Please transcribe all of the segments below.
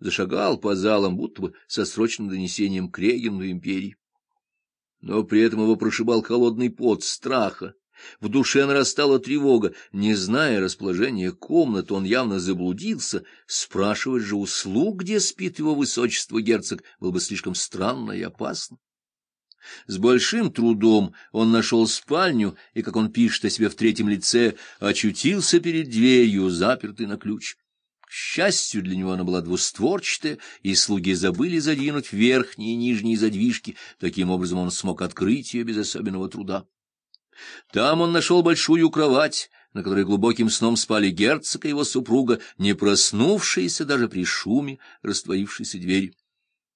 зашагал по залам, будто бы со срочным донесением к регенту империи. Но при этом его прошибал холодный пот страха. В душе нарастала тревога. Не зная расположения комнат, он явно заблудился. Спрашивать же услуг, где спит его высочество герцог, было бы слишком странно и опасно. С большим трудом он нашел спальню и, как он пишет о себе в третьем лице, очутился перед дверью, запертой на ключ. К счастью для него она была двустворчатая, и слуги забыли задвинуть верхние и нижние задвижки, таким образом он смог открыть ее без особенного труда. Там он нашел большую кровать, на которой глубоким сном спали герцог и его супруга, не проснувшиеся даже при шуме растворившейся двери.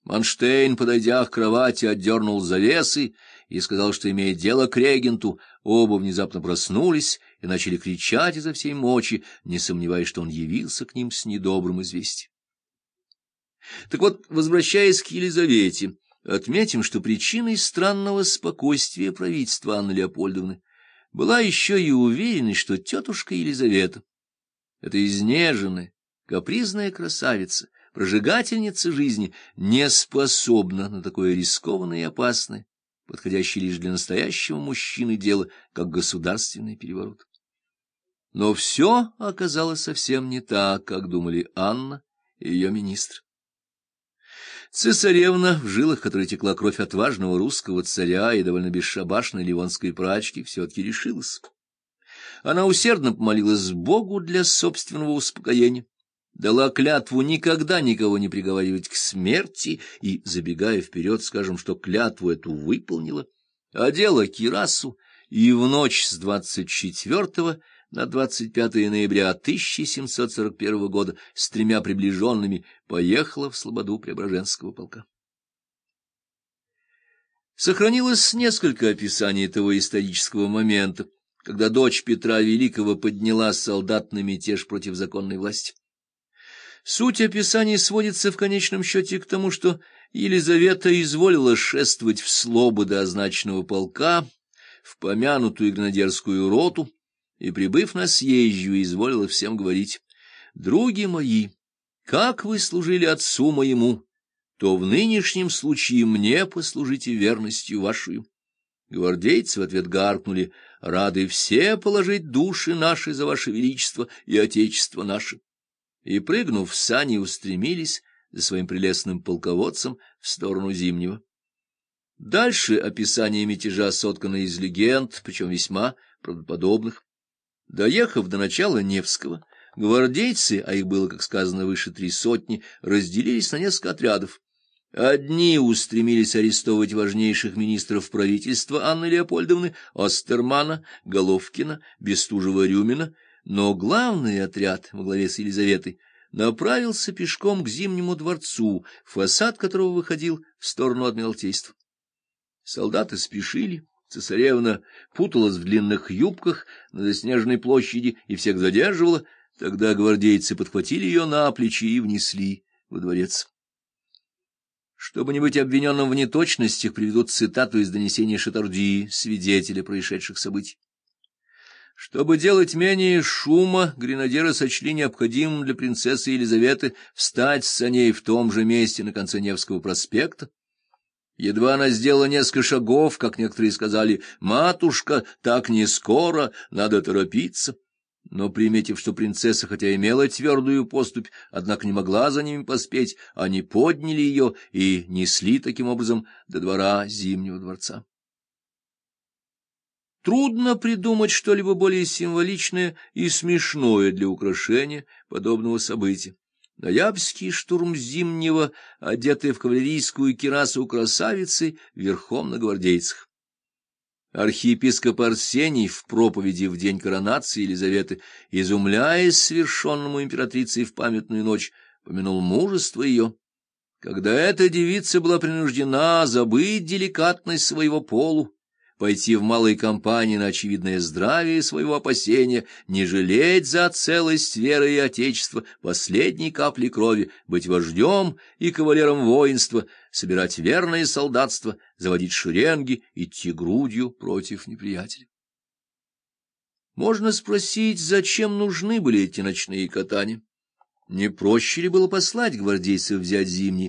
Манштейн, подойдя к кровати, отдернул завесы и сказал, что имеет дело к регенту. Оба внезапно проснулись и начали кричать изо всей мочи, не сомневаясь, что он явился к ним с недобрым известием. Так вот, возвращаясь к Елизавете, отметим, что причиной странного спокойствия правительства Анны Леопольдовны была еще и уверенность, что тетушка Елизавета, эта изнеженная, капризная красавица, прожигательница жизни, не способна на такое рискованное и опасное, подходящее лишь для настоящего мужчины дело, как государственный переворот. Но все оказалось совсем не так, как думали Анна и ее министр. Цесаревна, в жилах которой текла кровь отважного русского царя и довольно бесшабашной ливонской прачки, все-таки решилась. Она усердно помолилась Богу для собственного успокоения, дала клятву никогда никого не приговаривать к смерти и, забегая вперед, скажем, что клятву эту выполнила, одела кирасу и в ночь с двадцать четвертого на 25 ноября 1741 года с тремя приближенными поехала в слободу Преображенского полка. Сохранилось несколько описаний этого исторического момента, когда дочь Петра Великого подняла солдат на мятеж против законной власти. Суть описаний сводится в конечном счете к тому, что Елизавета изволила шествовать в слободы означенного полка, в помянутую гренадерскую роту, и, прибыв на съезжу, изволила всем говорить, «Други мои, как вы служили отцу моему, то в нынешнем случае мне послужите верностью вашу». Гвардейцы в ответ гаркнули, «Рады все положить души наши за ваше величество и отечество наше». И, прыгнув в сани, устремились за своим прелестным полководцем в сторону Зимнего. Дальше описание мятежа соткано из легенд, причем весьма правдоподобных. Доехав до начала Невского, гвардейцы, а их было, как сказано, выше три сотни, разделились на несколько отрядов. Одни устремились арестовывать важнейших министров правительства Анны Леопольдовны, Остермана, Головкина, Бестужева-Рюмина, но главный отряд во главе с Елизаветой направился пешком к Зимнему дворцу, фасад которого выходил в сторону Адмиралтейства. Солдаты спешили. Цесаревна путалась в длинных юбках на заснеженной площади и всех задерживала. Тогда гвардейцы подхватили ее на плечи и внесли во дворец. Чтобы не быть обвиненным в неточностях, приведут цитату из донесения Шатарди, свидетеля происшедших событий. Чтобы делать менее шума, гренадеры сочли необходимым для принцессы Елизаветы встать с саней в том же месте на конце Невского проспекта, Едва она сделала несколько шагов, как некоторые сказали, «Матушка, так не скоро, надо торопиться». Но, приметив, что принцесса, хотя имела твердую поступь, однако не могла за ними поспеть, они подняли ее и несли таким образом до двора Зимнего дворца. Трудно придумать что-либо более символичное и смешное для украшения подобного события. Ноябрьский штурм зимнего, одетый в кавалерийскую кирасу красавицы, верхом на гвардейцах. Архиепископ Арсений в проповеди в день коронации Елизаветы, изумляясь совершенному императрицей в памятную ночь, помянул мужество ее. Когда эта девица была принуждена забыть деликатность своего полу, пойти в малой компании на очевидное здравие своего опасения, не жалеть за целость веры и отечества последней капли крови, быть вождем и кавалером воинства, собирать верное солдатство, заводить шеренги, идти грудью против неприятеля. Можно спросить, зачем нужны были эти ночные катания? Не проще ли было послать гвардейцев взять Зимний,